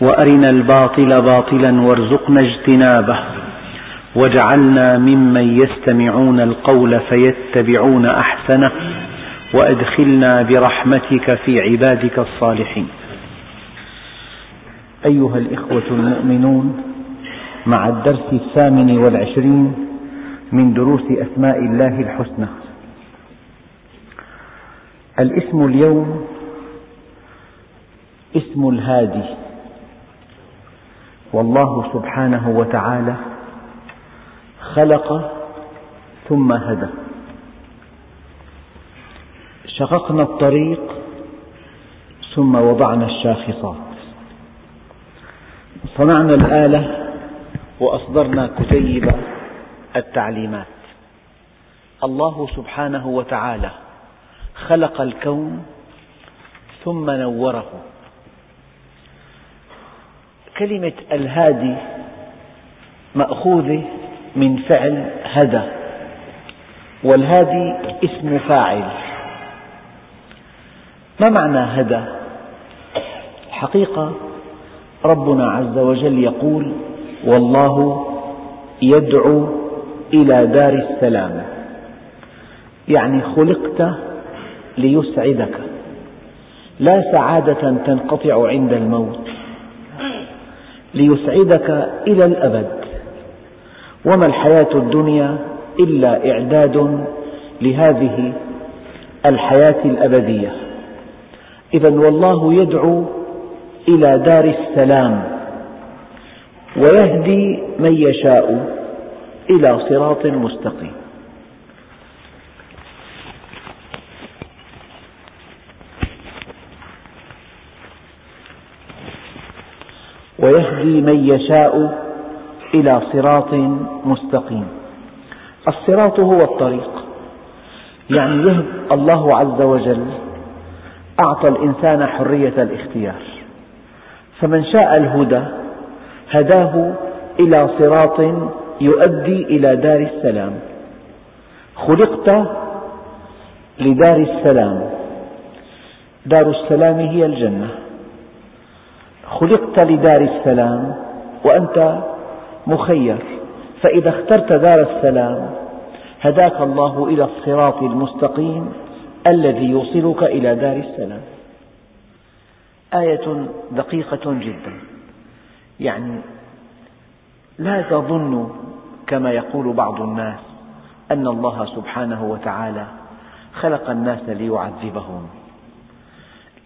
وأرنا الباطل باطلا وارزقنا اجتنابه. واجعلنا ممن يستمعون القول فيتبعون أحسنه. وأدخلنا برحمتك في عبادك الصالحين. أيها الإخوة المؤمنون مع الدرس الثامن والعشرين من دروس أسماء الله الحسنى. الاسم اليوم اسم الهادي. والله سبحانه وتعالى خلق ثم هدى. شققنا الطريق ثم وضعنا الشاخصات. صنعنا الآلة وأصدرنا كتيب التعليمات. الله سبحانه وتعالى خلق الكون ثم نوره. كلمة الهادي مأخوذة من فعل هدى والهادي اسم فاعل. ما معنى هدى؟ الحقيقة ربنا عز وجل يقول والله يدعو إلى دار السلام. يعني خلقت ليسعدك. لا سعادة تنقطع عند الموت. ليسعدك إلى الأبد. وما الحياة الدنيا إلا إعداد لهذه الحياة الأبدية. إذا والله يدعو إلى دار السلام ويهدي من يشاء إلى صراط مستقيم. ويهدي من يشاء إلى صراط مستقيم. الصراط هو الطريق. يعني الله عز وجل أعطى الإنسان حرية الاختيار. فمن شاء الهدى هداه إلى صراط يؤدي إلى دار السلام. خلقت لدار السلام. دار السلام هي الجنة. خلقت لدار السلام وأنت مخير. فإذا اخترت دار السلام هداك الله إلى الصراط المستقيم الذي يوصلك إلى دار السلام. آية دقيقة جدا. يعني لا تظن كما يقول بعض الناس أن الله سبحانه وتعالى خلق الناس ليعذبهم.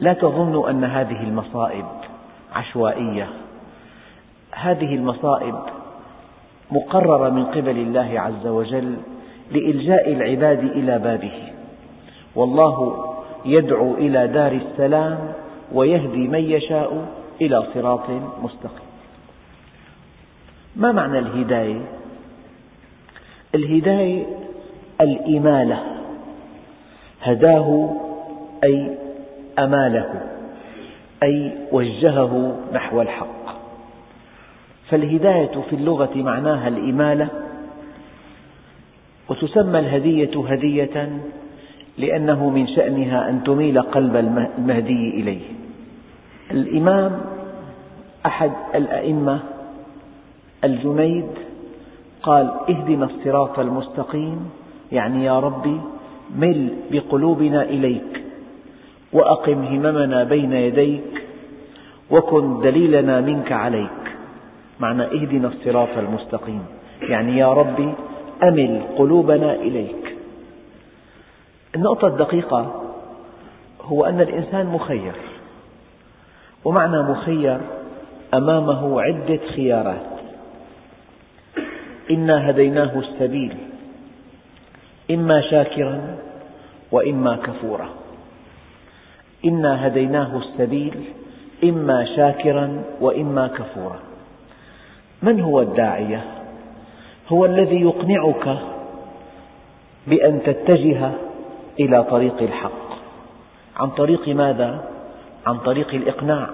لا تظن أن هذه المصائب عشوائية. هذه المصائب مقررة من قبل الله عز وجل لإلجاء العباد إلى بابه. والله يدعو إلى دار السلام ويهدي من يشاء إلى صراط مستقيم. ما معنى الهداية؟ الهداية الإمالة. هداه أي أماله. أي وجهه نحو الحق. فالهداية في اللغة معناها الإمالة وتسمى الهدية هدية لأنه من شأنها أن تميل قلب المهدي إليه. الإمام أحد الأئمة الجنيد قال اهدنا الصراط المستقيم يعني يا ربي مل بقلوبنا إليك وأقم هممنا بين يديك وكن دليلنا منك عليك. معنى اهدنا الصراط المستقيم. يعني يا ربي أمل قلوبنا إليك. النقطة الدقيقة هو أن الإنسان مخير. ومعنى مخير أمامه عدة خيارات. إنا هديناه السبيل إما شاكرا وإما كفورا. إنا هديناه السبيل إما شاكرا وإما كفورا من هو الداعية؟ هو الذي يقنعك بأن تتجه إلى طريق الحق عن طريق ماذا؟ عن طريق الإقناع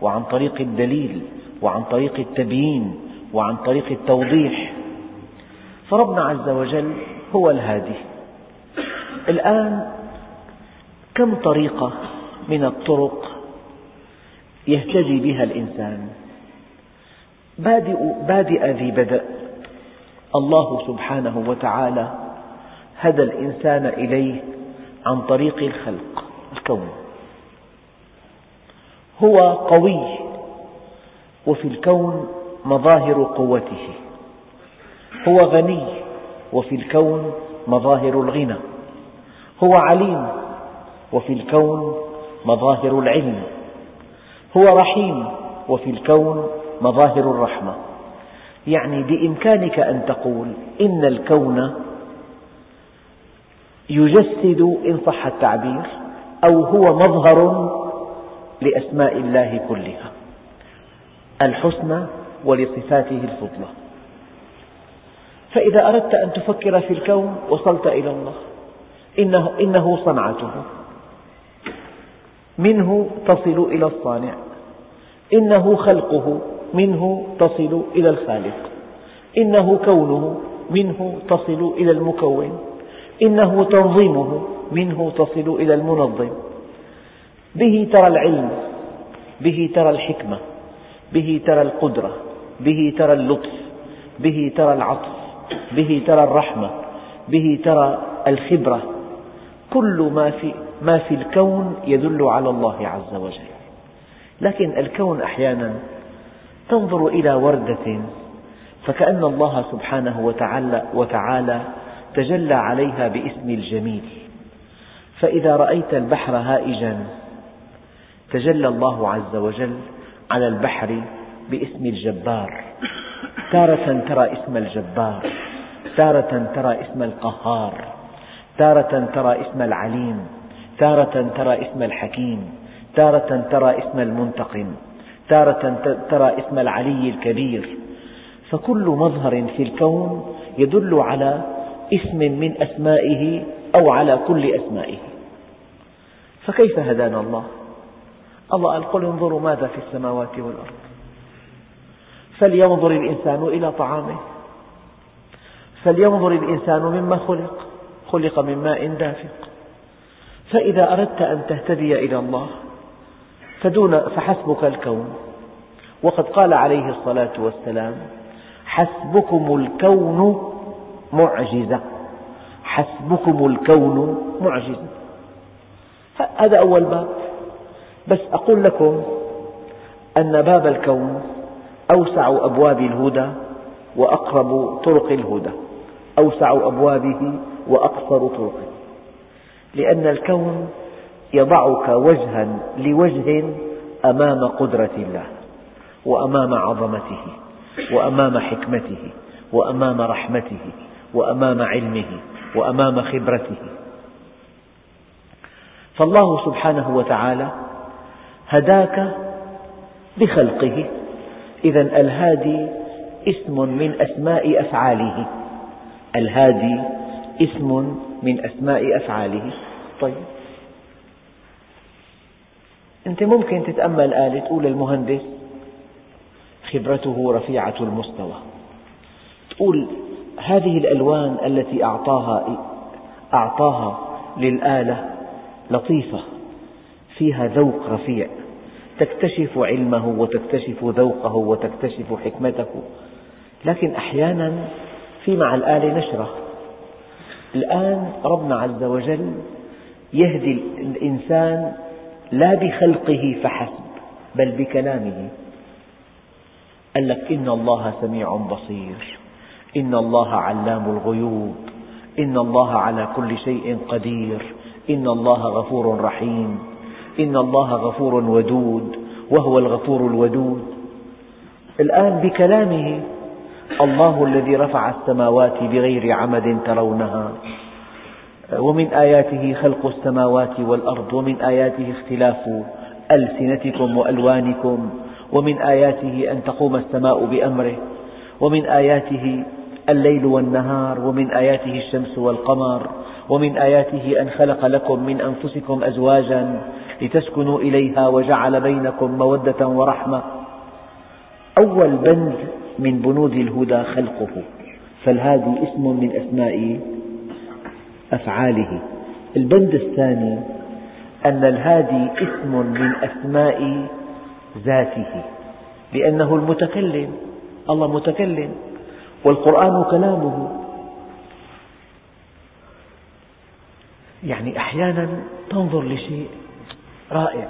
وعن طريق الدليل وعن طريق التبيين وعن طريق التوضيح فربنا عز وجل هو الهادي الآن كم طريقة من الطرق يهتدي بها الإنسان. بادئ, ذي بدء. الله سبحانه وتعالى هدى الإنسان إليه عن طريق الخلق الكون. هو قوي وفي الكون مظاهر قوته. هو غني وفي الكون مظاهر الغنى. هو عليم وفي الكون مظاهر العلم. هو رحيم وفي الكون مظاهر الرحمة. يعني بإمكانك أن تقول إن الكون يجسد إن صح التعبير أو هو مظهر لأسماء الله كلها. الحسنى ولصفاته الفضلى فإذا أردت أن تفكر في الكون وصلت إلى الله إنه, إنه صنعته. منه تصل إلى الصانع. إنه خلقه منه تصل إلى الخالق. إنه كونه منه تصل إلى المكون. إنه تنظيمه منه تصل إلى المنظم. به ترى العلم به ترى الحكمة به ترى القدرة به ترى اللطف به ترى العطف به ترى الرحمة به ترى الخبرة. كل ما في, ما في الكون يدل على الله عز وجل. لكن الكون أحيانا تنظر إلى وردة فكأن الله سبحانه وتعالى, وتعالى تجلى عليها باسم الجميل. فإذا رأيت البحر هائجا تجلى الله عز وجل على البحر باسم الجبار. تارة ترى اسم الجبار. تارة ترى اسم القهار. تارة ترى اسم العليم. تارة ترى اسم الحكيم تارة ترى اسم المنتقم تارة ترى اسم العلي الكبير. فكل مظهر في الكون يدل على اسم من أسمائه أو على كل أسمائه. فكيف هدانا الله؟ الله قال قل انظروا ماذا في السماوات والأرض. فلينظر الإنسان إلى طعامه. فلينظر الإنسان مما خلق. خلق من ماء دافق. فإذا أردت أن تهتدي إلى الله فدون فحسبك الكون. وقد قال عليه الصلاة والسلام حسبكم الكون معجزة. حسبكم الكون معجزة. هذا أول باب. بس أقول لكم أن باب الكون أوسع أبواب الهدى وأقرب طرق الهدى. أوسع أبوابه وأقصر طرقه. لأن الكون يضعك وجها لوجه أمام قدرة الله وأمام عظمته وأمام حكمته وأمام رحمته وأمام علمه وأمام خبرته. فالله سبحانه وتعالى هداك بخلقه. إذا الهادي اسم من أسماء أفعاله. الهادي اسم من أسماء أفعاله. طيب. أنت ممكن تتأمل آلة تقول المهندس خبرته رفيعة المستوى. تقول هذه الألوان التي أعطاها أعطاها للآلة لطيفة فيها ذوق رفيع. تكتشف علمه وتكتشف ذوقه وتكتشف حكمته. لكن أحيانا في مع الآلة نشرة. الآن ربنا عز وجل يهدي الإنسان لا بخلقه فحسب بل بكلامه. قال لك إن الله سميع بصير إن الله علام الغيوب إن الله على كل شيء قدير إن الله غفور رحيم إن الله غفور ودود وهو الغفور الودود. الآن بكلامه الله الذي رفع السماوات بغير عمد ترونها. ومن آياته خلق السماوات والأرض ومن آياته اختلاف ألسنتكم وألوانكم ومن آياته أن تقوم السماء بأمره ومن آياته الليل والنهار ومن آياته الشمس والقمر ومن آياته أن خلق لكم من أنفسكم أزواجا لتسكنوا إليها وجعل بينكم مودة ورحمة. أول بند من بنود الهدى خلقه. فالهادي اسم من أسماء أفعاله. البند الثاني أن الهادي اسم من أسماء ذاته لأنه المتكلم الله متكلم والقرآن كلامه. يعني أحيانا تنظر لشيء رائع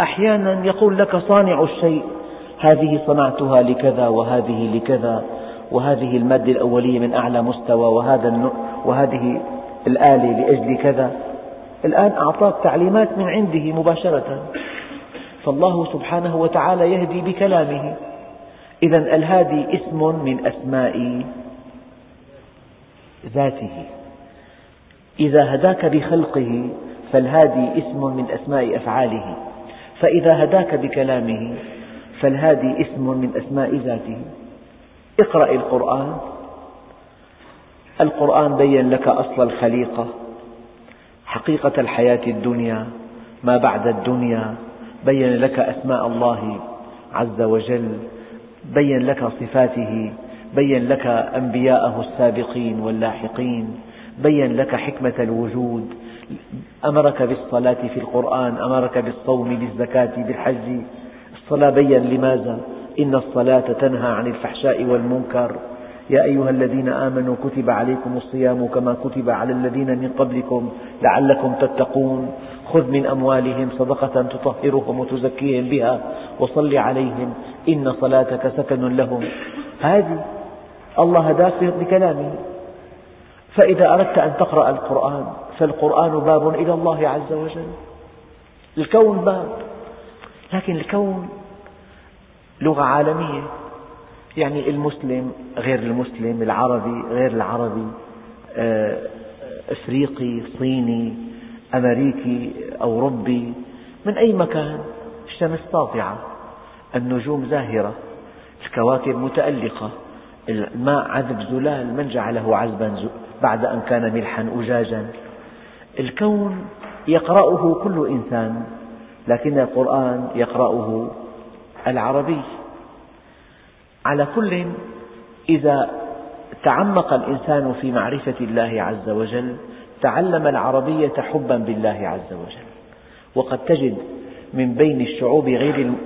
أحيانا يقول لك صانع الشيء هذه صنعتها لكذا وهذه لكذا وهذه المادة الأولية من أعلى مستوى وهذا وهذه الآلة لأجل كذا. الآن أعطاك تعليمات من عنده مباشرة. فالله سبحانه وتعالى يهدي بكلامه. إذا الهادي اسم من أسماء ذاته. إذا هداك بخلقه فالهادي اسم من أسماء أفعاله. فإذا هداك بكلامه فالهادي اسم من أسماء ذاته. اقرأ القرآن. القرآن بين لك أصل الخليقة حقيقة الحياة الدنيا ما بعد الدنيا بين لك أسماء الله عز وجل بين لك صفاته بين لك أنبياءه السابقين واللاحقين بين لك حكمة الوجود أمرك بالصلاة في القرآن أمرك بالصوم بالزكاة بالحج الصلاة بين لماذا؟ إن الصلاة تنهى عن الفحشاء والمنكر. يا أيها الذين آمنوا كتب عليكم الصيام كما كتب على الذين من قبلكم لعلكم تتقون. خذ من أموالهم صدقة تطهرهم وتزكيهم بها وصل عليهم. إن صلاتك سكن لهم. هذه الله هداك بكلامه. فإذا أردت أن تقرأ القرآن فالقرآن باب إلى الله عز وجل. الكون باب. لكن الكون لغة عالمية. يعني المسلم غير المسلم العربي غير العربي آه، إفريقي صيني أمريكي أوروبي من أي مكان الشمس ساطعة النجوم زاهرة الكواكب متألقة الماء عذب زلال من جعله عذبا بعد أن كان ملحا أجاجا. الكون يقرأه كل إنسان لكن القرآن يقرأه العربي. على كل إذا تعمق الإنسان في معرفة الله عز وجل تعلم العربية حبا بالله عز وجل. وقد تجد من بين الشعوب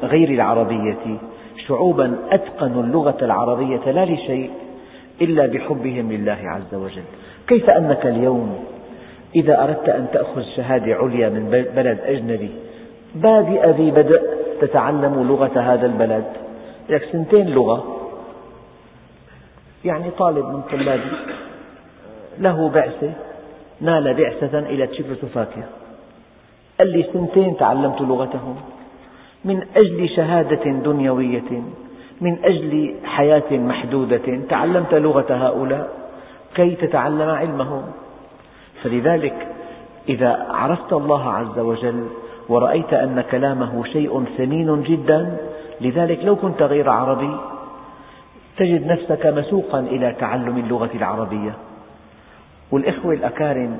غير العربية شعوبا أتقنوا اللغة العربية لا لشيء إلا بحبهم لله عز وجل. كيف أنك اليوم إذا أردت أن تأخذ شهادة عليا من بلد أجنبي بادئ ذي بدء تتعلم لغة هذا البلد؟ لك سنتين لغة. يعني طالب من طلابي له بعثة نال بعثة إلى تشيكوسلوفاكيا. قال لي سنتين تعلمت لغتهم. من أجل شهادة دنيوية من أجل حياة محدودة تعلمت لغة هؤلاء كي تتعلم علمهم. فلذلك إذا عرفت الله عز وجل ورأيت أن كلامه شيء ثمين جدا لذلك لو كنت غير عربي تجد نفسك مسوقا إلى تعلم اللغة العربية. والإخوة الأكارم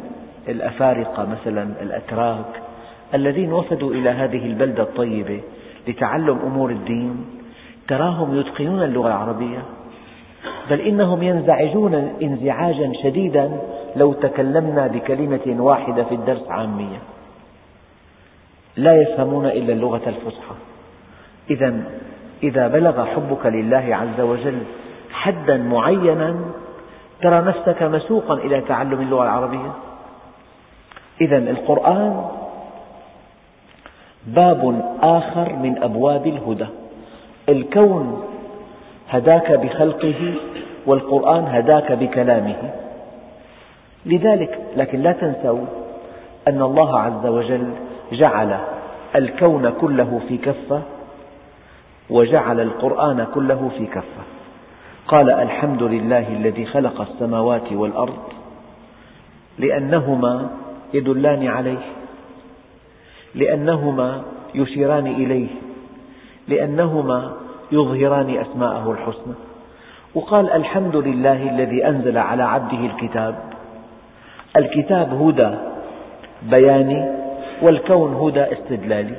الأفارقة مثلا الأتراك الذين وفدوا إلى هذه البلدة الطيبة لتعلم أمور الدين تراهم يتقنون اللغة العربية. بل إنهم ينزعجون انزعاجا شديدا لو تكلمنا بكلمة واحدة في الدرس عامية لا يفهمون إلا اللغة الفصحى. إذا إذا بلغ حبك لله عز وجل حدا معينا ترى نفسك مسوقا إلى تعلم اللغة العربية. إذا القرآن باب آخر من أبواب الهدى. الكون هداك بخلقه والقرآن هداك بكلامه. لذلك لكن لا تنسوا أن الله عز وجل جعل الكون كله في كفة وجعل القرآن كله في كفة. قال الحمد لله الذي خلق السماوات والأرض لأنهما يدلان عليه لأنهما يشيران إليه لأنهما يظهران أسماءه الحسنى. وقال الحمد لله الذي أنزل على عبده الكتاب. الكتاب هدى بياني والكون هدى استدلالي.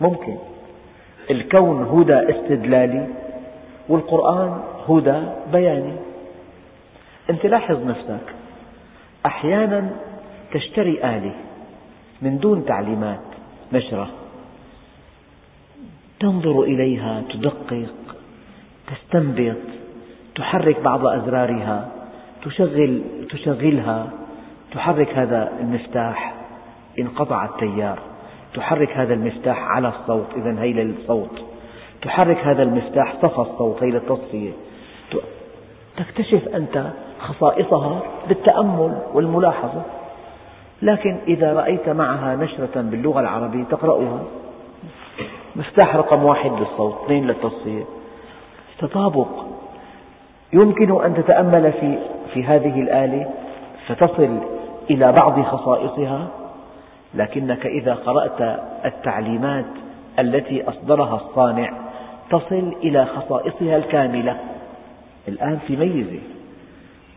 ممكن. الكون هدى استدلالي والقرآن هدى بياني. أنت لاحظ نفسك. أحيانا تشتري آلة من دون تعليمات نشرة. تنظر إليها تدقق تستنبط تحرك بعض أزرارها تشغل تشغلها تحرك هذا المفتاح. انقطع التيار. تحرك هذا المفتاح على الصوت إذا هي للصوت تحرك هذا المفتاح صفى الصوت هي للتصفية تكتشف أنت خصائصها بالتأمل والملاحظة. لكن إذا رأيت معها نشرة باللغة العربية تقرأها. مفتاح رقم واحد للصوت اثنين للتصفية. تطابق. يمكن أن تتأمل في, في هذه الآلة فتصل إلى بعض خصائصها. لكنك إذا قرأت التعليمات التي أصدرها الصانع تصل إلى خصائصها الكاملة. الآن في ميزة.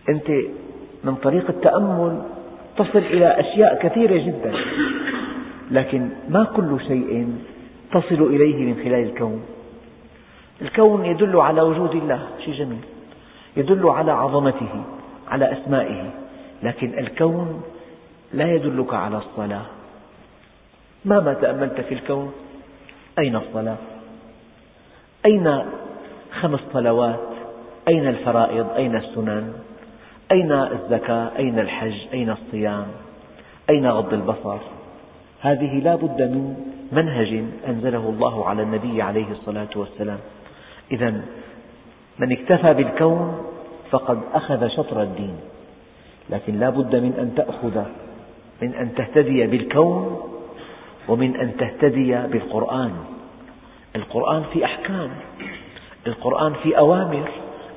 أنت من طريق التأمل تصل إلى أشياء كثيرة جدا لكن ما كل شيء تصل إليه من خلال الكون. الكون يدل على وجود الله شيء جميل. يدل على عظمته على أسمائه لكن الكون لا يدلك على الصلاة. مهما تأملت في الكون؟ أين الصلاة أين خمس صلوات؟ أين الفرائض؟ أين السنن؟ أين الزكاة؟ أين الحج؟ أين الصيام؟ أين غض البصر؟ هذه لا بد من منهج أنزله الله على النبي عليه الصلاة والسلام. إذا من اكتفى بالكون فقد أخذ شطر الدين لكن لا بد من أن تأخذ من أن تهتدي بالكون ومن أن تهتدي بالقرآن. القرآن في أحكام القرآن في أوامر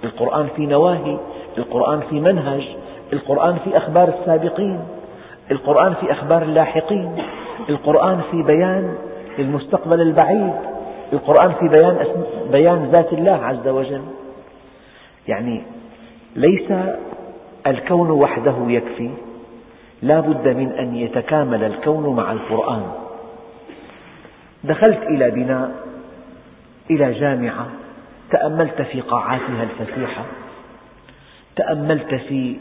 القرآن في نواهي القرآن في منهج القرآن في أخبار السابقين القرآن في أخبار اللاحقين القرآن في بيان المستقبل البعيد القرآن في بيان, بيان ذات الله عز وجل. يعني ليس الكون وحده يكفي لا بد من أن يتكامل الكون مع القرآن. دخلت إلى بناء إلى جامعة تأملت في قاعاتها الفسيحة تأملت في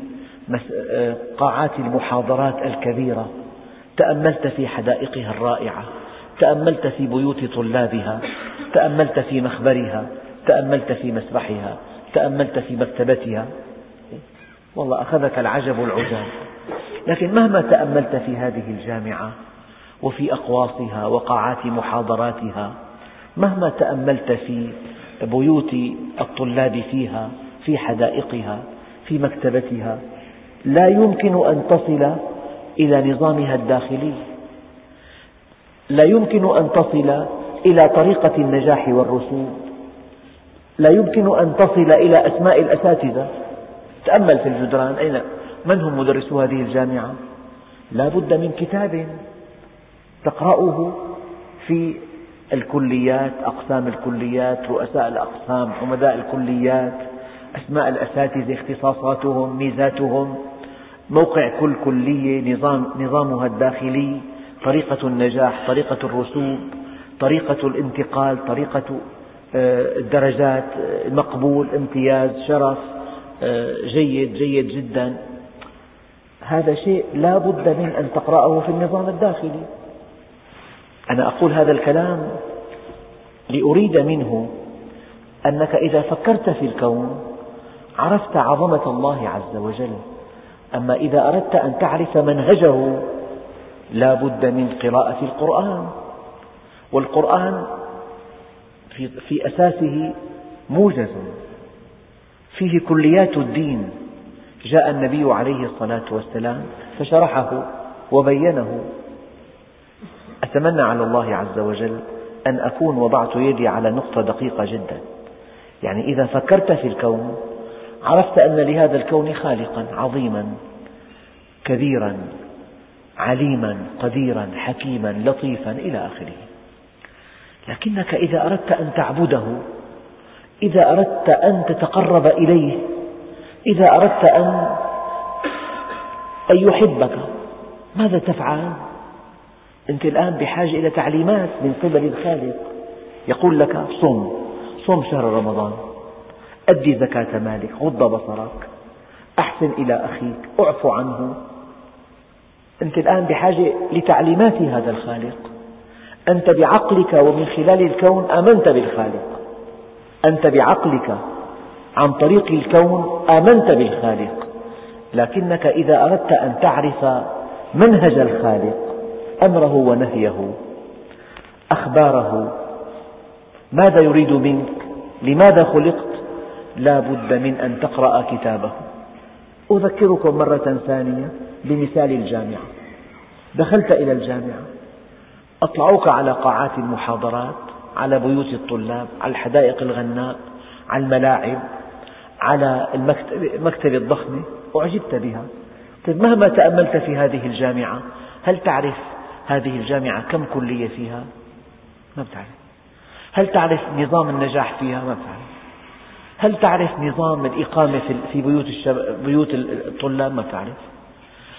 قاعات المحاضرات الكبيرة تأملت في حدائقها الرائعة تأملت في بيوت طلابها تأملت في مخبرها تأملت في مسرحها تأملت في مكتبتها. والله أخذك العجب العجاب لكن مهما تأملت في هذه الجامعة وفي أقواصها وقاعات محاضراتها مهما تأملت في بيوت الطلاب فيها في حدائقها في مكتبتها لا يمكن أن تصل إلى نظامها الداخلي. لا يمكن أن تصل إلى طريقة النجاح والرسوب لا يمكن أن تصل إلى أسماء الأساتذة. تأمل في الجدران أين؟ من هم مدرسو هذه الجامعة؟ لا بد من كتاب. تقرأه في الكليات أقسام الكليات رؤساء الأقسام حمداء الكليات أسماء الأساتذة اختصاصاتهم ميزاتهم موقع كل كلية نظام نظامها الداخلي طريقة النجاح طريقة الرسوب طريقة الانتقال طريقة آه، الدرجات مقبول امتياز شرف آه، جيد جيد جدا. هذا شيء لا بد من أن تقرأه في النظام الداخلي. أنا أقول هذا الكلام لأريد منه أنك إذا فكرت في الكون عرفت عظمة الله عز وجل. أما إذا أردت أن تعرف منهجه لا بد من قراءة القرآن. والقرآن في, في أساسه موجز. فيه كليات الدين. جاء النبي عليه الصلاة والسلام فشرحه وبينه أتمنى على الله عز وجل أن أكون وضعت يدي على نقطة دقيقة جدا يعني إذا فكرت في الكون عرفت أن لهذا الكون خالقا عظيما كبيرا عليما قديرا حكيما لطيفا إلى آخره لكنك إذا أردت أن تعبده إذا أردت أن تتقرب إليه إذا أردت أن أن يحبك ماذا تفعل؟ أنت الآن بحاجة إلى تعليمات من قبل الخالق. يقول لك صم صم شهر رمضان. أدي زكاة مالك غض بصرك. أحسن إلى أخيك أعف عنه. أنت الآن بحاجة لتعليمات هذا الخالق. أنت بعقلك ومن خلال الكون آمنت بالخالق. أنت بعقلك عن طريق الكون آمنت بالخالق. لكنك إذا أردت أن تعرف منهج الخالق أمره ونهيه. أخباره. ماذا يريد منك؟ لماذا خلقت؟ لا بد من أن تقرأ كتابه. أذكركم مرة ثانية بمثال الجامعة. دخلت إلى الجامعة. أطلعوك على قاعات المحاضرات على بيوت الطلاب على الحدائق الغناء على الملاعب على المكتبة الضخمة أعجبت بها. طيب مهما تأملت في هذه الجامعة هل تعرف هذه الجامعة كم كلية فيها؟ ما بتعرف هل تعرف نظام النجاح فيها؟ ما بتعرف هل تعرف نظام الإقامة في بيوت, بيوت الطلاب؟ ما بتعرف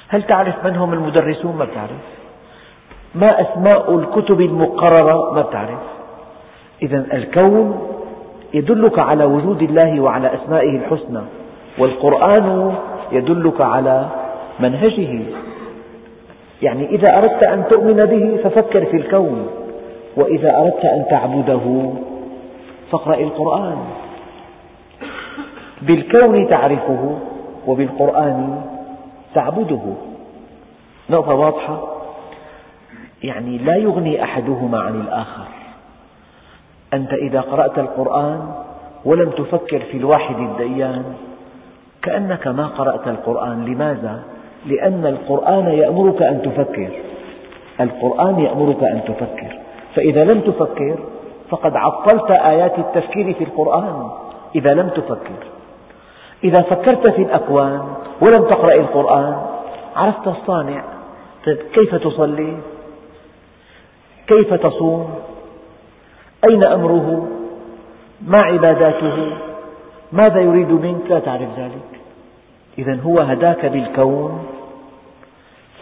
هل تعرف من هم المدرسون؟ ما بتعرف ما أسماء الكتب المقررة؟ ما بتعرف إذا الكون يدلك على وجود الله وعلى أسمائه الحسنى والقرآن يدلك على منهجه يعني إذا أردت أن تؤمن به ففكر في الكون وإذا أردت أن تعبده فاقرأ القرآن. بالكون تعرفه وبالقرآن تعبده. نقطة واضحة؟ يعني لا يغني أحدهما عن الآخر. أنت إذا قرأت القرآن ولم تفكر في الواحد الديان كأنك ما قرأت القرآن لماذا؟ لأن القرآن يأمرك أن تفكر. القرآن يأمرك أن تفكر. فإذا لم تفكر فقد عطلت آيات التفكير في القرآن. إذا لم تفكر. إذا فكرت في الأكوان ولم تقرأ القرآن عرفت الصانع. طيب كيف تصلي؟ كيف تصوم؟ أين أمره؟ ما عباداته؟ ماذا يريد منك؟ لا تعرف ذلك. إذا هو هداك بالكون.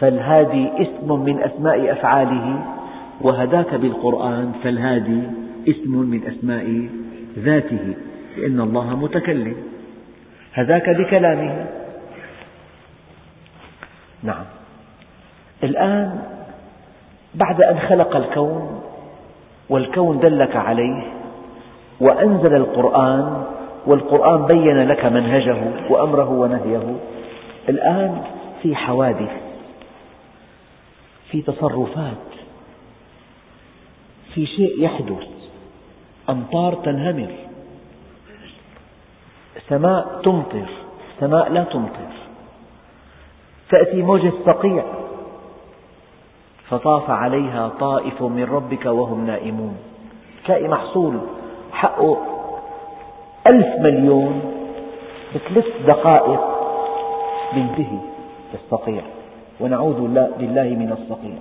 فالهادي اسم من أسماء أفعاله وهداك بالقرآن فالهادي اسم من أسماء ذاته لأن الله متكلم. هداك بكلامه. نعم. الآن بعد أن خلق الكون والكون دلك عليه وأنزل القرآن والقرآن بين لك منهجه وأمره ونهيه الآن في حوادث. في تصرفات في شيء يحدث أمطار تنهمر سماء تمطر سماء لا تمطر تأتي موجة صقيع فطاف عليها طائف من ربك وهم نائمون. تلاقي محصول حقه ألف مليون بثلاث دقائق بينتهي الصقيع ونعوذ بالله من الصقيع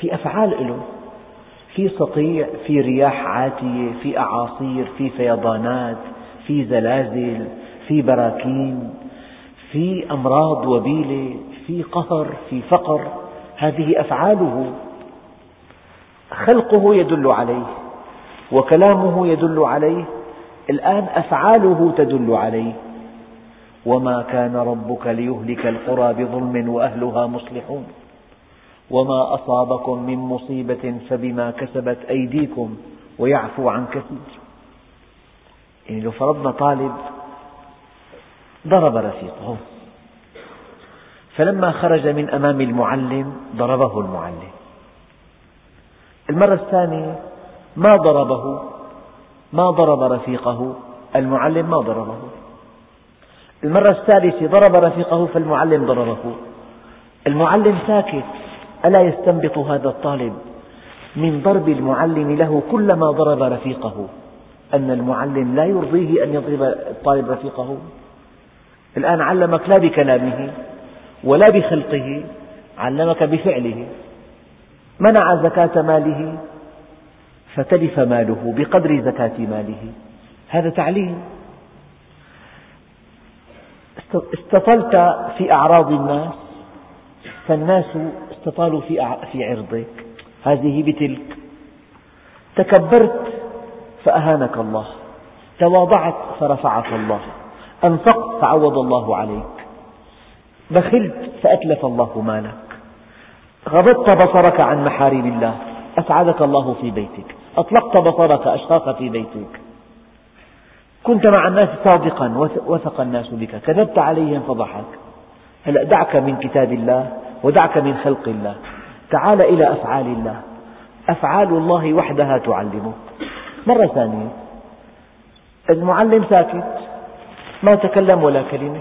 في أفعال له في صقيع في رياح عاتية في أعاصير في فيضانات في زلازل في براكين في أمراض وبيلة في قهر في فقر. هذه أفعاله. خلقه يدل عليه وكلامه يدل عليه الآن أفعاله تدل عليه. وما كان ربك ليهلك القرى بظلم وأهلها مصلحون. وما أصابكم من مصيبة فبما كسبت أيديكم ويعفو عن كثير. يعني لو فرضنا طالب ضرب رفيقه فلما خرج من أمام المعلم ضربه المعلم. المرة الثانية ما ضربه ما ضرب رفيقه المعلم ما ضربه. المرة الثالثة ضرب رفيقه فالمعلم ضربه. المعلم ساكت ألا يستنبط هذا الطالب؟ من ضرب المعلم له كلما ضرب رفيقه. أن المعلم لا يرضيه أن يضرب الطالب رفيقه. الآن علمك لا بكلامه ولا بخلقه علمك بفعله. منع زكاة ماله فتلف ماله بقدر زكاة ماله. هذا تعليم. استطلت في أعراض الناس فالناس استطالوا في عرضك. هذه بتلك. تكبرت فأهانك الله. تواضعت فرفعك الله. أنفقت فعوض الله عليك. بخلت فأتلف الله مالك. غضضت بصرك عن محارم الله. أسعدك الله في بيتك. أطلقت بصرك أشراق في بيتك. كنت مع الناس صادقا وثق الناس بك. كذبت عليهم فضحك. هلأ دعك من كتاب الله ودعك من خلق الله. تعال إلى أفعال الله. أفعال الله وحدها تعلمك. مرة ثانية. المعلم ساكت. ما تكلم ولا كلمة.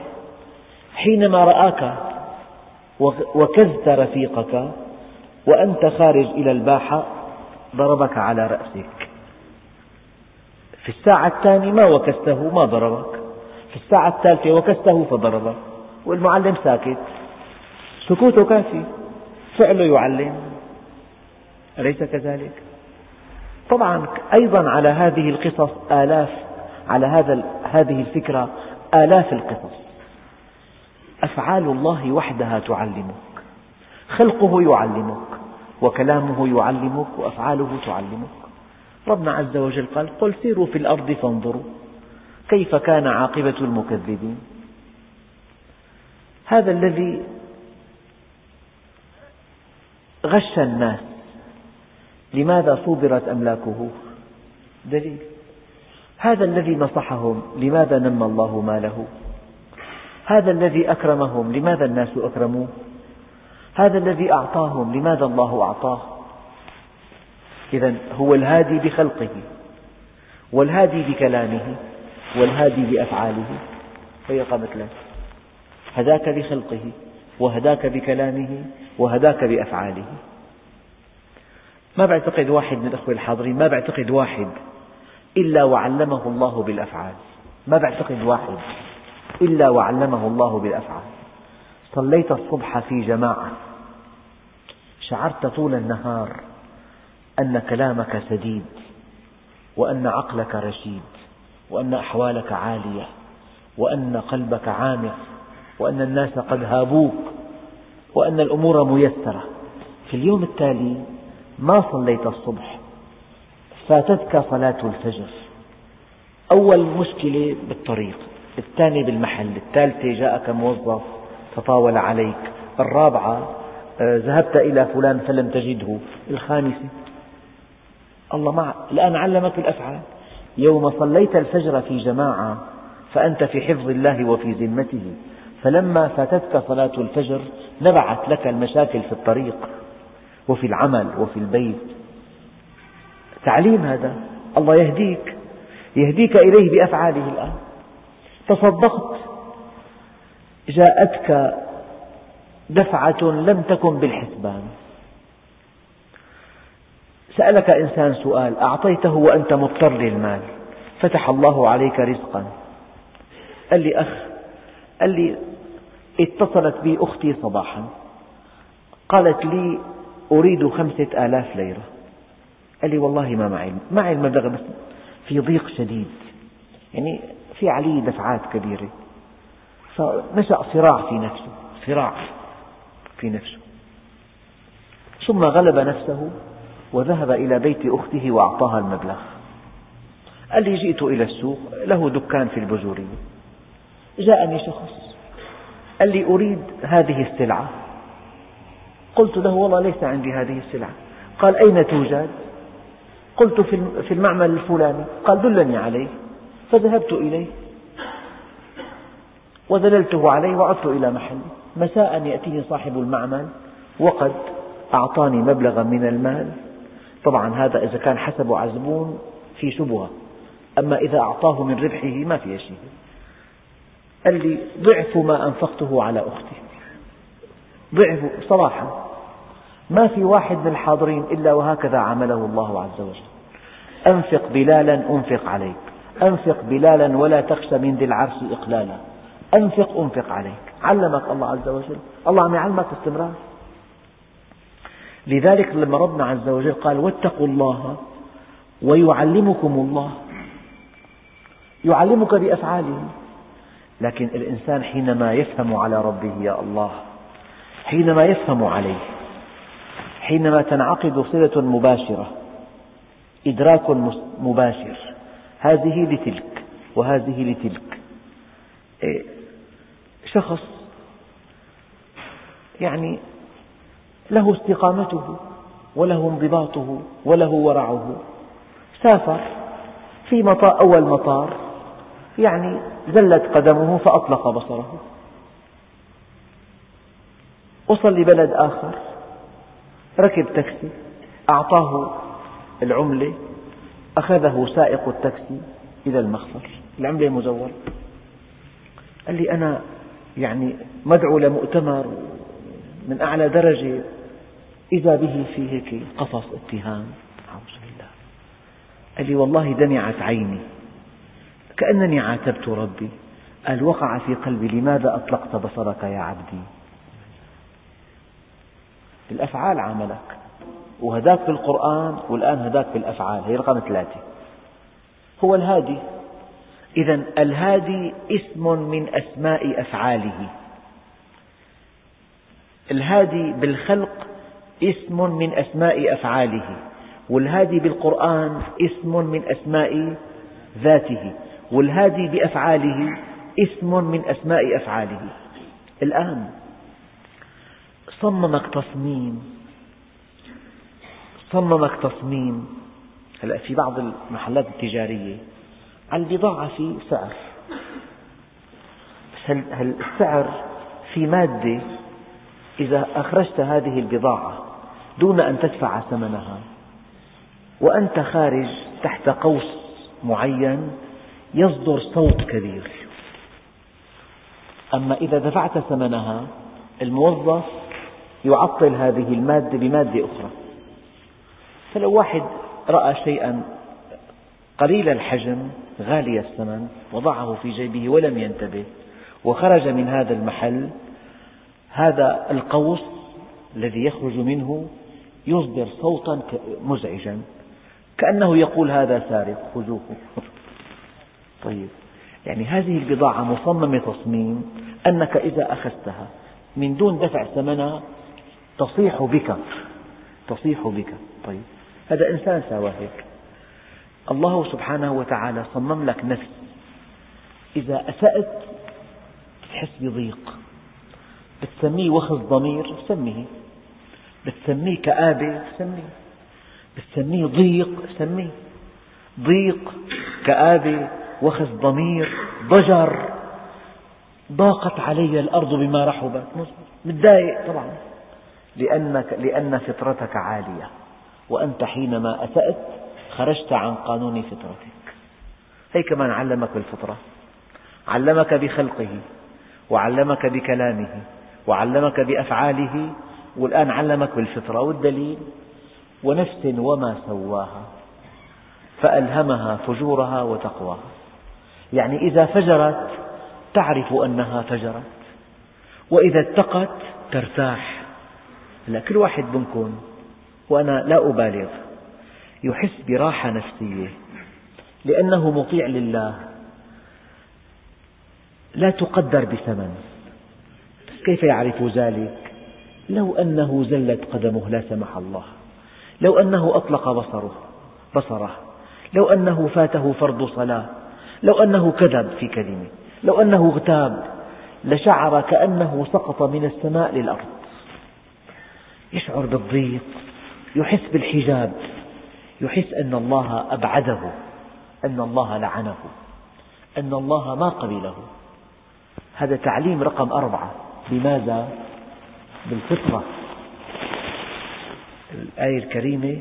حينما رآك وكزت رفيقك وأنت خارج إلى الباحة ضربك على رأسك. في الساعة الثانية ما وكسته ما ضربك. في الساعة الثالثة وكسته فضربك. والمعلم ساكت. سكوته كافي. فعله يعلم. أليس كذلك؟ طبعا أيضا على هذه القصص آلاف على هذا هذه الفكرة آلاف القصص. أفعال الله وحدها تعلمك. خلقه يعلمك. وكلامه يعلمك. وأفعاله تعلمك. ربنا عز وجل قال قل سيروا في الأرض فانظروا كيف كان عاقبة المكذبين. هذا الذي غش الناس لماذا صوبرت أملاكه دليل. هذا الذي نصحهم لماذا نمى الله ماله؟ هذا الذي أكرمهم لماذا الناس أكرموه؟ هذا الذي أعطاهم لماذا الله أعطاه؟ إذا هو الهادي بخلقه والهادي بكلامه والهادي بأفعاله قامت لك هداك بخلقه وهداك بكلامه وهداك بأفعاله. ما بعتقد واحد من الأخوة الحاضرين ما بعتقد واحد إلا وعلمه الله بالأفعال. ما بعتقد واحد إلا وعلمه الله بالأفعال. صليت الصبح في جماعة شعرت طول النهار أن كلامك سديد وأن عقلك رشيد وأن أحوالك عالية وأن قلبك عامر وأن الناس قد هابوك وأن الأمور ميسرة. في اليوم التالي ما صليت الصبح؟ فاتتك صلاة الفجر. أول مشكلة بالطريق الثانية بالمحل الثالثة جاءك موظف تطاول عليك الرابعة آه، ذهبت إلى فلان فلم تجده الخامسة الله مع الآن علمك الأفعال. يوم صليت الفجر في جماعة فأنت في حفظ الله وفي ذمته. فلما فاتتك صلاة الفجر نبعت لك المشاكل في الطريق وفي العمل وفي البيت. تعليم هذا. الله يهديك. يهديك إليه بأفعاله الآن. تصدقت. جاءتك دفعة لم تكن بالحسبان. سألك إنسان سؤال أعطيته وأنت مضطر للمال فتح الله عليك رزقا. قال لي أخ قال لي اتصلت بي أختي صباحا. قالت لي أريد خمسة آلاف ليرة. قال لي والله ما معي معي المبلغ بس في ضيق شديد. يعني في علي دفعات كبيرة. فنشأ صراع في نفسه صراع في نفسه. ثم غلب نفسه. وذهب إلى بيت أخته وأعطاها المبلغ. قال لي جئت إلى السوق له دكان في البجورية جاءني شخص. قال لي أريد هذه السلعة. قلت له والله ليس عندي هذه السلعة. قال أين توجد؟ قلت في المعمل الفلاني. قال دلني عليه. فذهبت إليه. ودللته عليه وعدت إلى محلي مساء يأتيني صاحب المعمل وقد أعطاني مبلغا من المال. طبعا هذا إذا كان حسبه عزبون في شبهة أما إذا أعطاه من ربحه ما في شيء. قال لي ضعف ما أنفقته على أختي ضعف صراحة ما في واحد من الحاضرين إلا وهكذا عامله الله عز وجل. أنفق بلالا أنفق عليك. أنفق بلالا ولا تخشى من ذي العرش إقلالا. أنفق أنفق عليك. علمك الله عز وجل. الله عم يعلمك باستمرار. لذلك لما ربنا عز وجل قال واتقوا الله ويعلمكم الله يعلمك بأفعاله لكن الإنسان حينما يفهم على ربه يا الله حينما يفهم عليه حينما تنعقد صلة مباشرة إدراك مباشر هذه لتلك وهذه لتلك. إيه، شخص يعني له استقامته وله انضباطه وله ورعه. سافر في مطار أول مطار يعني زلت قدمه فأطلق بصره. وصل لبلد آخر ركب تاكسي أعطاه العملة أخذه سائق التاكسي إلى المخفر. العملة مزورة. قال لي أنا يعني مدعو لمؤتمر من أعلى درجة إذا به في هيك قفص اتهام. أعوذ بالله. قال لي والله دمعت عيني. كأنني عاتبت ربي. قال وقع في قلبي لماذا أطلقت بصرك يا عبدي؟ الأفعال عاملك وهداك في القرآن والآن هداك في الأفعال. هي رقم ثلاثة. هو الهادي. إذا الهادي اسم من أسماء أفعاله. الهادي بالخلق اسم من أسماء أفعاله والهادي بالقرآن اسم من أسماء ذاته والهادي بأفعاله اسم من أسماء أفعاله. الآن صممك تصميم صممك تصميم هلا في بعض المحلات التجارية على البضاعة في سعر. بس هل السعر في مادة إذا أخرجت هذه البضاعة دون أن تدفع ثمنها. وأنت خارج تحت قوس معين يصدر صوت كبير. أما إذا دفعت ثمنها الموظف يعطل هذه المادة بمادة أخرى. فلو واحد رأى شيئا قليل الحجم غالي الثمن وضعه في جيبه ولم ينتبه وخرج من هذا المحل هذا القوس الذي يخرج منه يصدر صوتا مزعجا. كأنه يقول هذا سارق خذوه. طيب. يعني هذه البضاعة مصممة تصميم أنك إذا أخذتها من دون دفع ثمنها تصيح بك. تصيح بك. طيب. هذا إنسان سوى هيك الله سبحانه وتعالى صمم لك نفس. إذا أسأت تحس بضيق. بتسميه وخز ضمير سميه. بتسميه كآبة سميه بتسميه ضيق سميه ضيق كآبة وخز ضمير ضجر. ضاقت علي الأرض بما رحبت. متضايق طبعا. لأنك لأن فطرتك عالية. وأنت حينما أسأت خرجت عن قانون فطرتك. هي كمان علمك بالفطرة علمك بخلقه وعلمك بكلامه وعلمك بأفعاله والآن علمك بالفطرة. والدليل؟ ونفس وما سواها فألهمها فجورها وتقواها. يعني إذا فجرت تعرف أنها فجرت وإذا اتقت ترتاح. هلا كل واحد منكم وأنا لا أبالغ يحس براحة نفسية لأنه مطيع لله. لا تقدر بثمن. كيف يعرف ذلك؟ لو أنه زلت قدمه لا سمح الله. لو أنه أطلق بصره بصره. لو أنه فاته فرض صلاة. لو أنه كذب في كلمة. لو أنه اغتاب. لشعر كأنه سقط من السماء للأرض. يشعر بالضيق. يحس بالحجاب. يحس أن الله أبعده. أن الله لعنه. أن الله ما قبله. هذا تعليم رقم أربعة. بماذا؟ بالفطرة. الآية الكريمة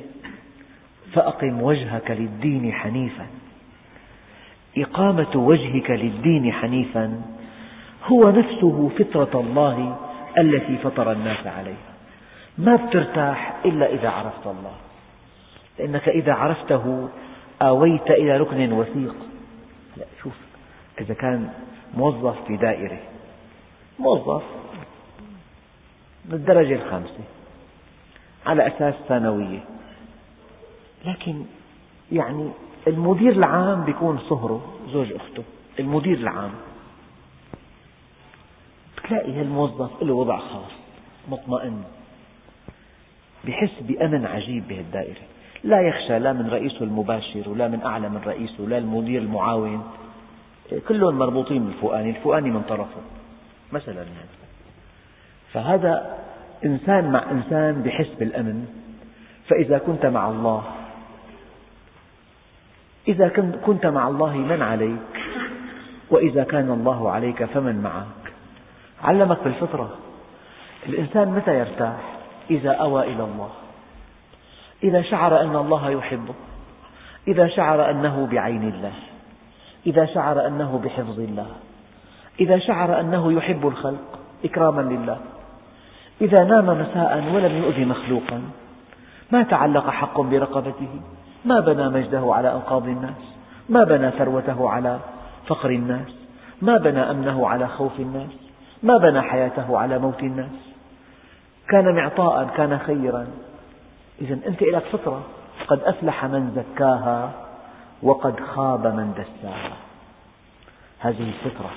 فأقم وجهك للدين حنيفا. إقامة وجهك للدين حنيفا هو نفسه فطرة الله التي فطر الناس عليها. ما بترتاح إلا إذا عرفت الله. لأنك إذا عرفته آويت إلى ركن وثيق. لا شوف إذا كان موظف في دائرة موظف من الدرجة الخامسة. على أساس ثانوية. لكن يعني المدير العام بيكون صهره زوج أخته. المدير العام. بتلاقي هالموظف له وضع خاص مطمئن. بحس بأمن عجيب بهالدائرة. لا يخشى لا من رئيسه المباشر ولا من أعلى من رئيسه لا المدير المعاون. كلهم مربوطين بالفؤاني الفؤاني من طرفه. مثلا يعني فهذا إنسان مع إنسان بحس بالأمن فإذا كنت مع الله إذا كنت مع الله من عليك؟ وإذا كان الله عليك فمن معك؟ علمك بالفطرة. الإنسان متى يرتاح؟ إذا أوى إلى الله. إذا شعر أن الله يحبه. إذا شعر أنه بعين الله. إذا شعر أنه بحفظ الله. إذا شعر أنه يحب الخلق إكراما لله. إذا نام مساء ولم يؤذي مخلوقا. ما تعلق حق برقبته؟ ما بنى مجده على أنقاض الناس؟ ما بنى ثروته على فقر الناس؟ ما بنى أمنه على خوف الناس؟ ما بنى حياته على موت الناس؟ كان معطاء كان خيرا. إذا أنت لك فطرة. قد أفلح من زكاها وقد خاب من دساها. هذه الفطرة.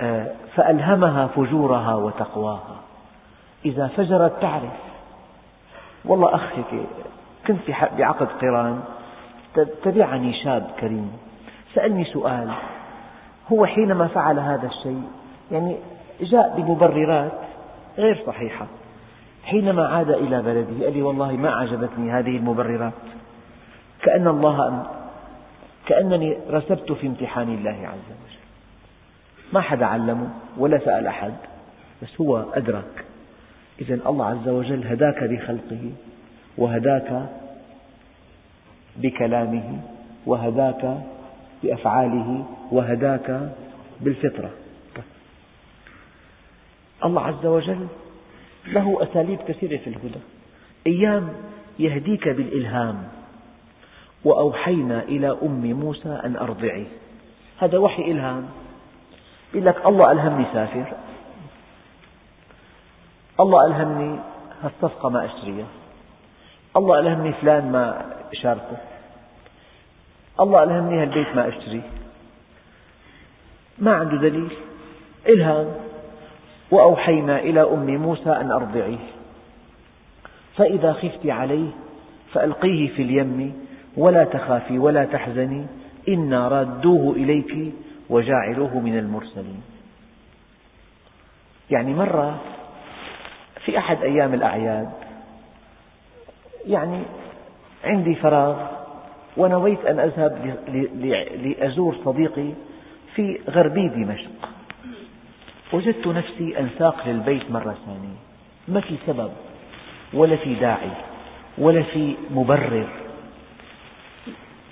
آه، فألهمها فجورها وتقواها. إذا فجرت تعرف. والله أخ هيك كنت بعقد قران تبعني شاب كريم. سألني سؤال. هو حينما فعل هذا الشيء يعني جاء بمبررات غير صحيحة. حينما عاد إلى بلده قال لي والله ما أعجبتني هذه المبررات. كأن الله كأنني رسبت في امتحان الله عز وجل. ما حدا علمه ولا سأل أحد بس هو أدرك. إذا الله عز وجل هداك بخلقه وهداك بكلامه وهداك بأفعاله وهداك بالفطرة. الله عز وجل له أساليب كثيرة في الهدى. أيام يهديك بالإلهام وأوحينا إلى أم موسى أن أرضعيه. هذا وحي إلهام. يقول لك الله ألهمني سافر. الله ألهمني هالصفقة ما أشتريها. الله ألهمني فلان ما شاركه الله ألهمني هالبيت ما أشتريه. ما عنده دليل. إلهام. وأوحينا إلى أم موسى أن أرضعيه. فإذا خفت عليه فألقيه في اليم. ولا تخافي ولا تحزني. إنا رادوه إليك وجاعلوه من المرسلين. يعني مرة في أحد أيام الأعياد. يعني عندي فراغ ونويت أن أذهب لأزور صديقي في غربي دمشق. وجدت نفسي أنساق للبيت مرة ثانية. ما في سبب ولا في داعي ولا في مبرر.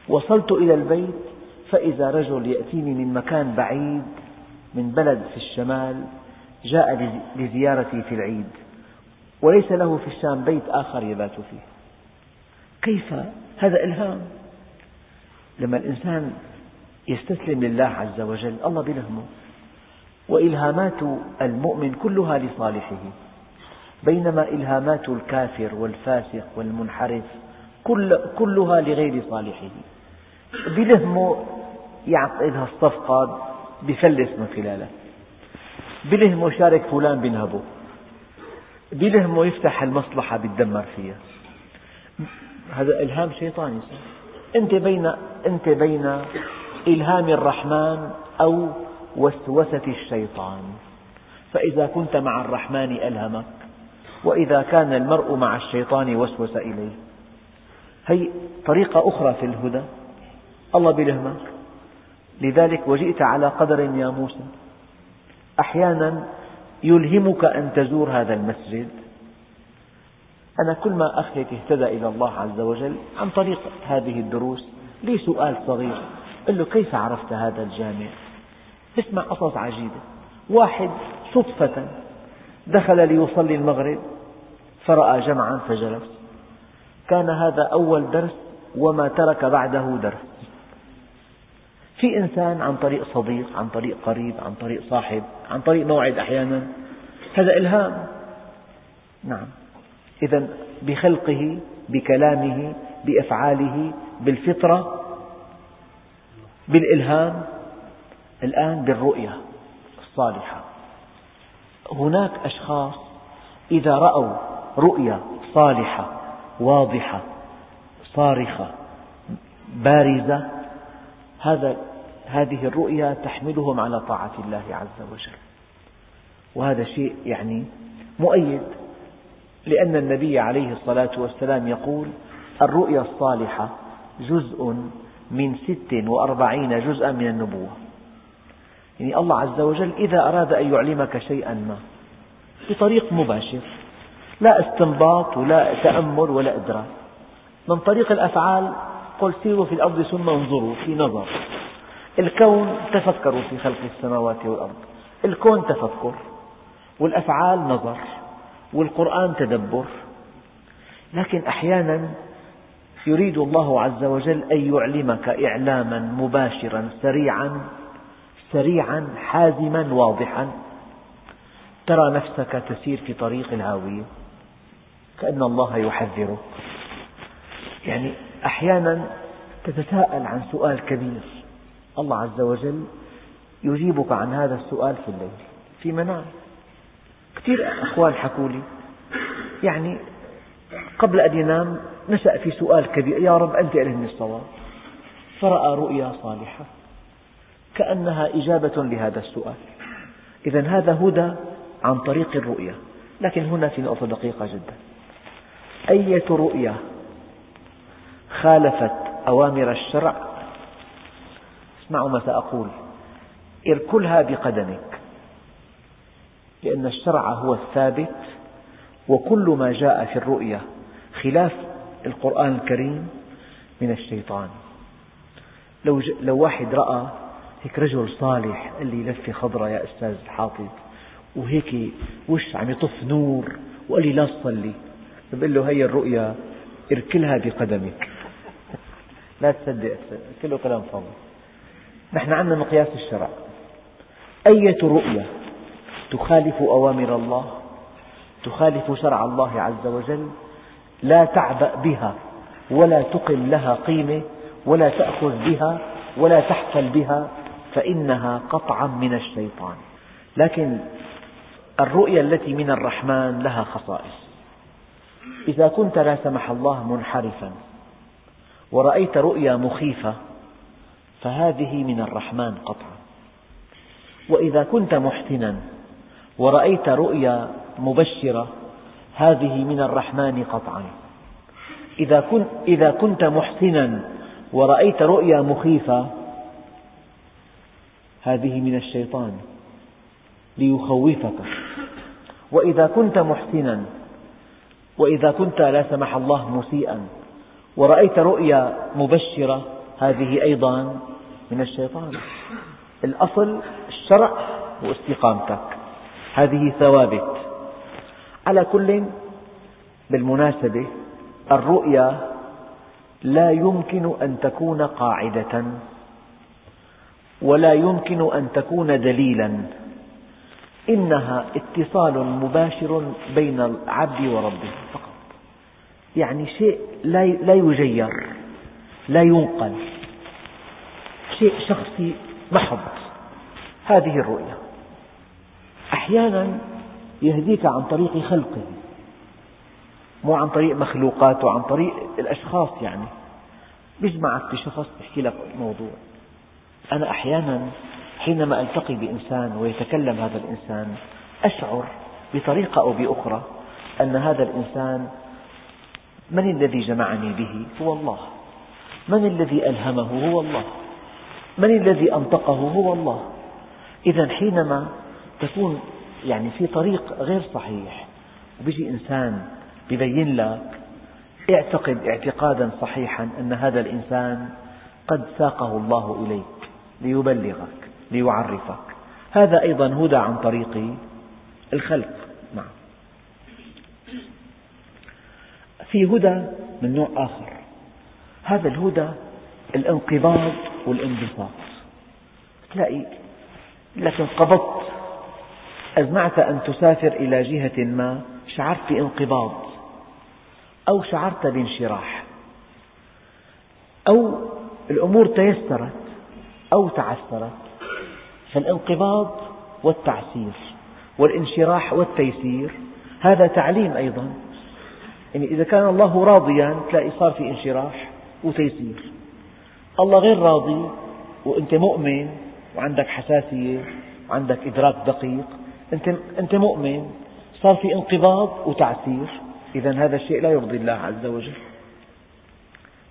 وصلت إلى البيت فإذا رجل يأتيني من مكان بعيد من بلد في الشمال جاء لزيارتي في العيد. وليس له في الشام بيت آخر يبات فيه. كيف هذا إلهام؟ لما الإنسان يستسلم لله عز وجل الله بيلهمه وإلهامات المؤمن كلها لصالحه. بينما إلهامات الكافر والفاسق والمنحرف كل كلها لغير صالحه. بلهمه يعقد هالصفقة بفلس من خلالها بلهمه شارك فلان بنهبه. بلهمه يفتح المصلحة بيتدمر فيها. هذا إلهام شيطاني أنت بين أنت بين إلهام الرحمن أو وسوسة الشيطان. فإذا كنت مع الرحمن ألهمك وإذا كان المرء مع الشيطان وسوس إليه. هي طريقة أخرى في الهدى. الله بيلهمك لذلك وجئت على قدر يا موسى. أحيانا يلهمك أن تزور هذا المسجد. أنا كل ما أخ هيك اهتدى إلى الله عز وجل عن طريق هذه الدروس. لي سؤال صغير قل له كيف عرفت هذا الجامع؟ اسمع قصص عجيبة. واحد صدفة دخل ليصلي المغرب فرأى جمعا فجلس. كان هذا أول درس وما ترك بعده درس. في إنسان عن طريق صديق عن طريق قريب عن طريق صاحب عن طريق موعد أحيانا هذا إلهام. نعم. إذا بخلقه بكلامه بأفعاله بالفطرة بالإلهام الآن بالرؤية الصالحة. هناك أشخاص إذا رأوا رؤية صالحة واضحة صارخة بارزة هذا هذه الرؤيا تحملهم على طاعة الله عز وجل. وهذا شيء يعني مؤيد لأن النبي عليه الصلاة والسلام يقول الرؤيا الصالحة جزء من ست وأربعين جزءا من النبوة. يعني الله عز وجل إذا أراد أن يعلمك شيئا ما بطريق مباشر لا استنباط ولا تأمل ولا إدراك. من طريق الأفعال قل سيروا في الأرض ثم انظروا في نظر. الكون تفكروا في خلق السماوات والأرض. الكون تفكر والأفعال نظر والقرآن تدبر. لكن أحيانا يريد الله عز وجل أن يعلمك إعلاما مباشرا سريعا سريعا حازما واضحا. ترى نفسك تسير في طريق الهاوية كأن الله يحذرك. يعني أحيانا تتساءل عن سؤال كبير. الله عز وجل يجيبك عن هذا السؤال في الليل في منام. كثير أخوان حكوا لي يعني قبل أن ينام نشأ في سؤال كبير يا رب أنت ألهمني الصواب. فرأى رؤيا صالحة كأنها إجابة لهذا السؤال. إذا هذا هدى عن طريق الرؤيا. لكن هنا في نقطة دقيقة جدا. أية رؤيا خالفت أوامر الشرع؟ اسمعوا ما سأقول. اركلها بقدمك. لأن الشرع هو الثابت وكل ما جاء في الرؤيا خلاف القرآن الكريم من الشيطان. لو, لو واحد رأى هيك رجل صالح قال لي لفة خضراء يا أستاذ حافظ وهيك وش عم يطف نور وقال لي لا تصلي. بقول له هي الرؤيا اركلها بقدمك. لا تصدق كله كلام فاضي نحن عندنا مقياس الشرع. أية رؤية تخالف أوامر الله تخالف شرع الله عز وجل لا تعبأ بها ولا تقم لها قيمة ولا تأخذ بها ولا تحفل بها فإنها قطعا من الشيطان. لكن الرؤيا التي من الرحمن لها خصائص. إذا كنت لا سمح الله منحرفا ورأيت رؤيا مخيفة فهذه من الرحمن قطعا. وإذا كنت محسنا ورأيت رؤيا مبشرة هذه من الرحمن قطعا. إذا كنت, محسنا ورأيت رؤيا مخيفة هذه من الشيطان ليخوفك. وإذا كنت محسنا وإذا كنت لا سمح الله مسيئا ورأيت رؤيا مبشرة هذه أيضا من الشيطان. الأصل الشرع واستقامتك هذه ثوابت. على كل بالمناسبة الرؤيا لا يمكن أن تكون قاعدة ولا يمكن أن تكون دليلا. إنها اتصال مباشر بين العبد وربه فقط. يعني شيء لا يجير. لا ينقل. شيء شخصي محض. هذه الرؤيا أحيانا يهديك عن طريق خلقه. مو عن طريق مخلوقاته عن طريق الأشخاص يعني. بيجمعك بشخص يحكي لك موضوع. أنا أحيانا حينما ألتقي بإنسان ويتكلم هذا الإنسان أشعر بطريقة أو بأخرى أن هذا الإنسان من الذي جمعني به؟ هو الله. من الذي ألهمه هو الله. من الذي أنطقه هو الله. إذا حينما تكون يعني في طريق غير صحيح وبيجي إنسان يبين لك اعتقد اعتقادا صحيحا أن هذا الإنسان قد ساقه الله إليك ليبلغك ليعرفك. هذا أيضا هدى عن طريق الخلق. نعم. في هدى من نوع آخر. هذا الهدى الانقباض والانبساط. تلاقي لك انقبضت. أزمعت أن تسافر إلى جهة ما شعرت بانقباض أو شعرت بانشراح أو الأمور تيسرت أو تعسرت فالانقباض والتعسير والانشراح والتيسير هذا تعليم أيضا. يعني إذا كان الله راضيا تلاقي صار في انشراح. وتيسير. الله غير راضي وأنت مؤمن وعندك حساسية وعندك إدراك دقيق أنت, أنت مؤمن صار في انقباض وتعسير. إذا هذا الشيء لا يرضي الله عز وجل.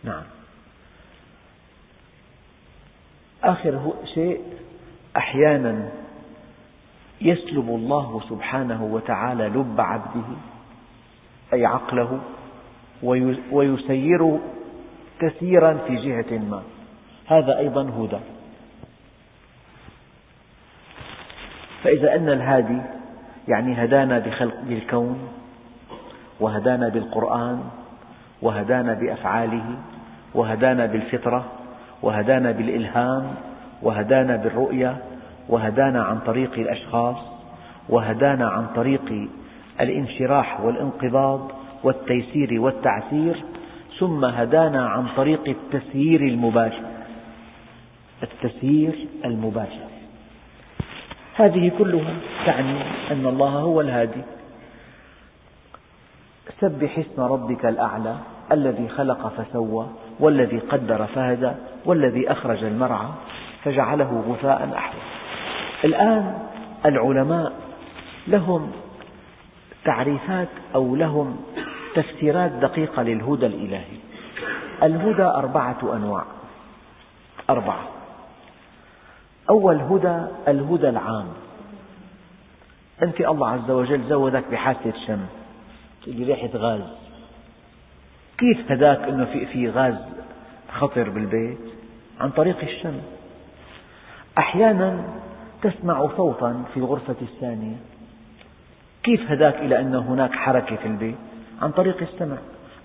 نعم. آخر شيء أحيانا يسلب الله سبحانه وتعالى لب عبده أي عقله ويسيره تسييرا في جهة ما. هذا أيضا هدى. فإذا أن الهادي يعني هدانا بخلق بالكون وهدانا بالقرآن وهدانا بأفعاله وهدانا بالفطرة وهدانا بالإلهام وهدانا بالرؤية وهدانا عن طريق الأشخاص وهدانا عن طريق الانشراح والانقباض والتيسير والتعسير ثم هدانا عن طريق التسيير المباشر. التسيير المباشر. هذه كلها تعني أن الله هو الهادي. سبح اسم ربك الأعلى الذي خلق فسوى والذي قدر فهدى والذي أخرج المرعى فجعله غثاء أحوى. الآن العلماء لهم تعريفات أو لهم تفسيرات دقيقة للهدى الإلهي. الهدى أربعة أنواع. أربعة. أول هدى الهدى العام. أنت الله عز وجل زودك بحاسة شم تقول ريحة غاز. كيف هداك أنه في, في غاز خطر بالبيت؟ عن طريق الشم أحيانا تسمع صوتا في الغرفة الثانية. كيف هداك إلى أن هناك حركة في البيت؟ عن طريق السمع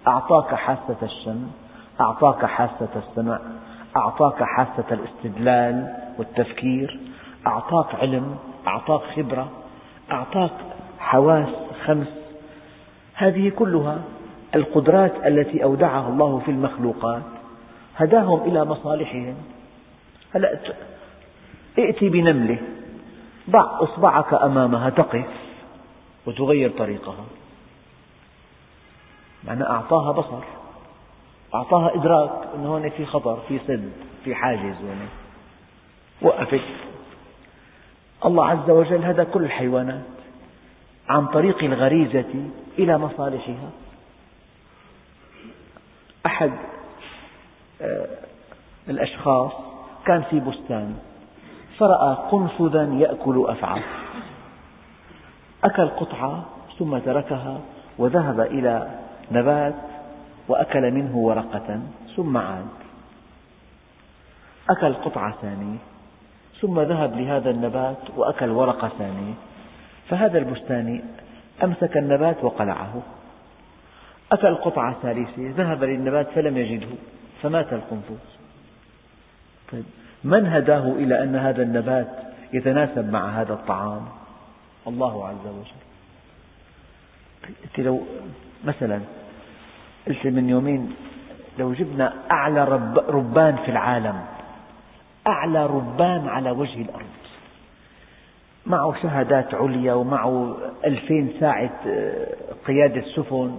أعطاك حاسة الشم أعطاك حاسة السمع أعطاك حاسة الاستدلال والتفكير أعطاك علم أعطاك خبرة أعطاك حواس خمس. هذه كلها القدرات التي أودعها الله في المخلوقات. هداهم إلى مصالحهم. هلأ ائتي بنملة. ضع إصبعك أمامها تقف وتغير طريقها. معنى أعطاها بصر. أعطاها إدراك أن هون في خطر في سد في حاجز هون. وقفت. الله عز وجل هدى كل الحيوانات عن طريق الغريزة إلى مصالحها. أحد آه، الأشخاص كان في بستان فرأى قنفذا يأكل أفعى. أكل قطعة ثم تركها وذهب إلى نبات وأكل منه ورقة ثم عاد. أكل قطعة ثانية ثم ذهب لهذا النبات وأكل ورقة ثانية. فهذا البستاني أمسك النبات وقلعه. أكل قطعة ثالثة ذهب للنبات فلم يجده فمات القنفذ طيب من هداه إلى أن هذا النبات يتناسب مع هذا الطعام؟ الله عز وجل. أنت لو مثلا قلت من يومين لو جبنا أعلى ربان في العالم أعلى ربان على وجه الأرض. معه شهادات عليا ومعه ألفين ساعة آه، قيادة سفن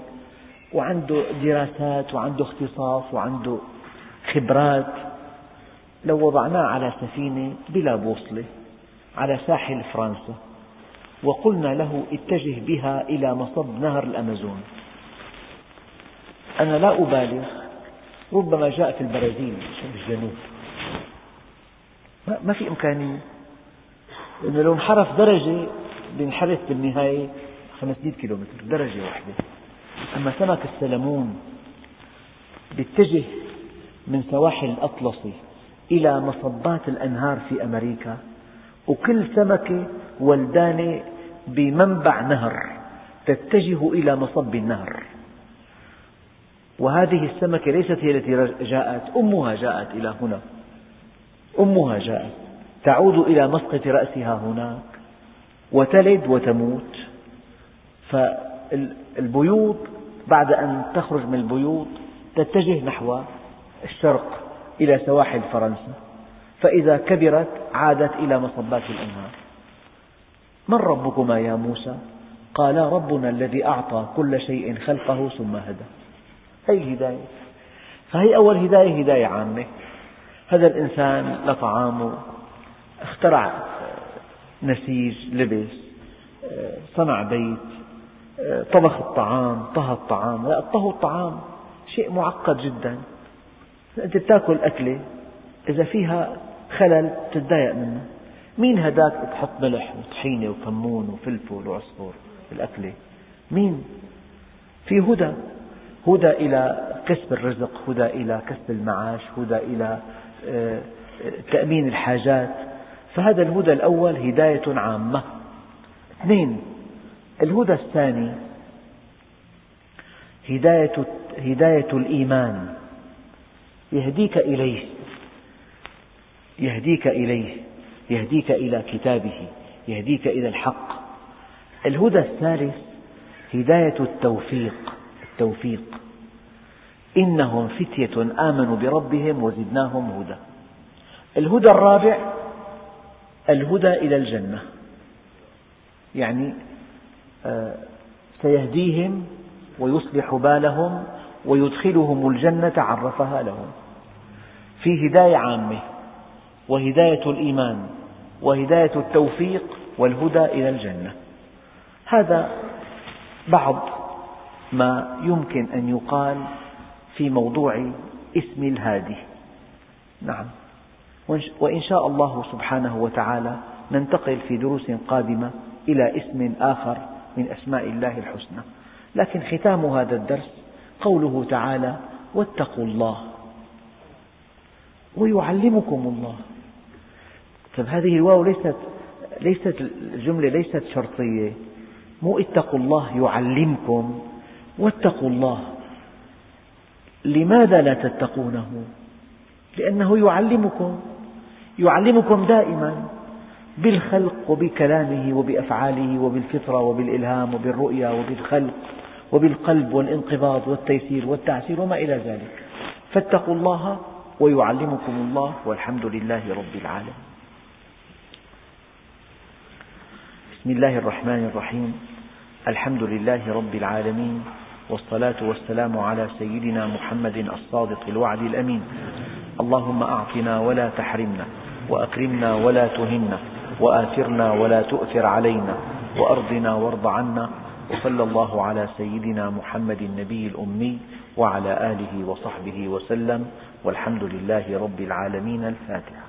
وعنده دراسات وعنده اختصاص وعنده خبرات. لو وضعناه على سفينة بلا بوصلة على ساحل فرنسا وقلنا له اتجه بها إلى مصب نهر الأمازون. أنا لا أبالغ ربما جاء في البرازيل في الجنوب. ما في إمكانية. لأنه لو انحرف درجة بينحرف بالنهاية 500 كيلومتر درجة واحدة. أما سمك السلمون بيتجه من سواحل الأطلسي إلى مصبات الأنهار في أمريكا وكل سمكة ولدانة بمنبع نهر تتجه إلى مصب النهر. وهذه السمكة ليست هي التي جاءت. أمها جاءت إلى هنا. أمها جاءت. تعود إلى مسقط رأسها هناك. وتلد وتموت. فالبيوض بعد أن تخرج من البيوض تتجه نحو الشرق إلى سواحل فرنسا. فإذا كبرت عادت إلى مصبات الأنهار. من ربكما يا موسى؟ قال ربنا الذي أعطى كل شيء خلقه ثم هدى. هذه الهداية فهي أول هداية هداية عامة. هذا الإنسان لطعامه اخترع نسيج لبس صنع بيت طبخ الطعام طهى الطعام. لا طهو الطعام شيء معقد جدا. أنت تأكل أكلة إذا فيها خلل تتضايق منه. مين هداك تحط ملح وطحينة وكمون وفلفل وعصفر في الأكلة؟ مين؟ في هدى. هدى إلى كسب الرزق هدى إلى كسب المعاش هدى إلى آه، تأمين الحاجات. فهذا الهدى الأول هداية عامة. اثنين الهدى الثاني هداية, هداية الإيمان. يهديك إليه يهديك إليه يهديك إلى كتابه يهديك إلى الحق. الهدى الثالث هداية التوفيق. التوفيق إنهم فتية آمنوا بربهم وزدناهم هدى. الهدى الرابع الهدى إلى الجنة. يعني آه، سيهديهم ويصلح بالهم ويدخلهم الجنة عرفها لهم. في هداية عامة وهداية الإيمان وهداية التوفيق والهدى إلى الجنة. هذا بعض ما يمكن أن يقال في موضوع اسم الهادي. نعم. وإن شاء الله سبحانه وتعالى ننتقل في دروس قادمة إلى اسم آخر من أسماء الله الحسنى. لكن ختام هذا الدرس قوله تعالى واتقوا الله ويعلمكم الله. طيب هذه الواو ليست ليست الجملة ليست شرطية. مو اتقوا الله يعلمكم. واتقوا الله. لماذا لا تتقونه؟ لأنه يعلمكم يعلمكم دائما بالخلق وبكلامه وبأفعاله وبالفطرة وبالإلهام وبالرؤيا وبالخلق وبالقلب والانقباض والتيسير والتعسير وما إلى ذلك. فاتقوا الله ويعلمكم الله والحمد لله رب العالمين. بسم الله الرحمن الرحيم. الحمد لله رب العالمين. والصلاة والسلام على سيدنا محمد الصادق الوعد الأمين. اللهم أعطنا ولا تحرمنا وأكرمنا ولا تهنا وآثرنا ولا تؤثر علينا وأرضنا وارض عنا وصلى الله على سيدنا محمد النبي الأمي وعلى آله وصحبه وسلم والحمد لله رب العالمين الفاتحة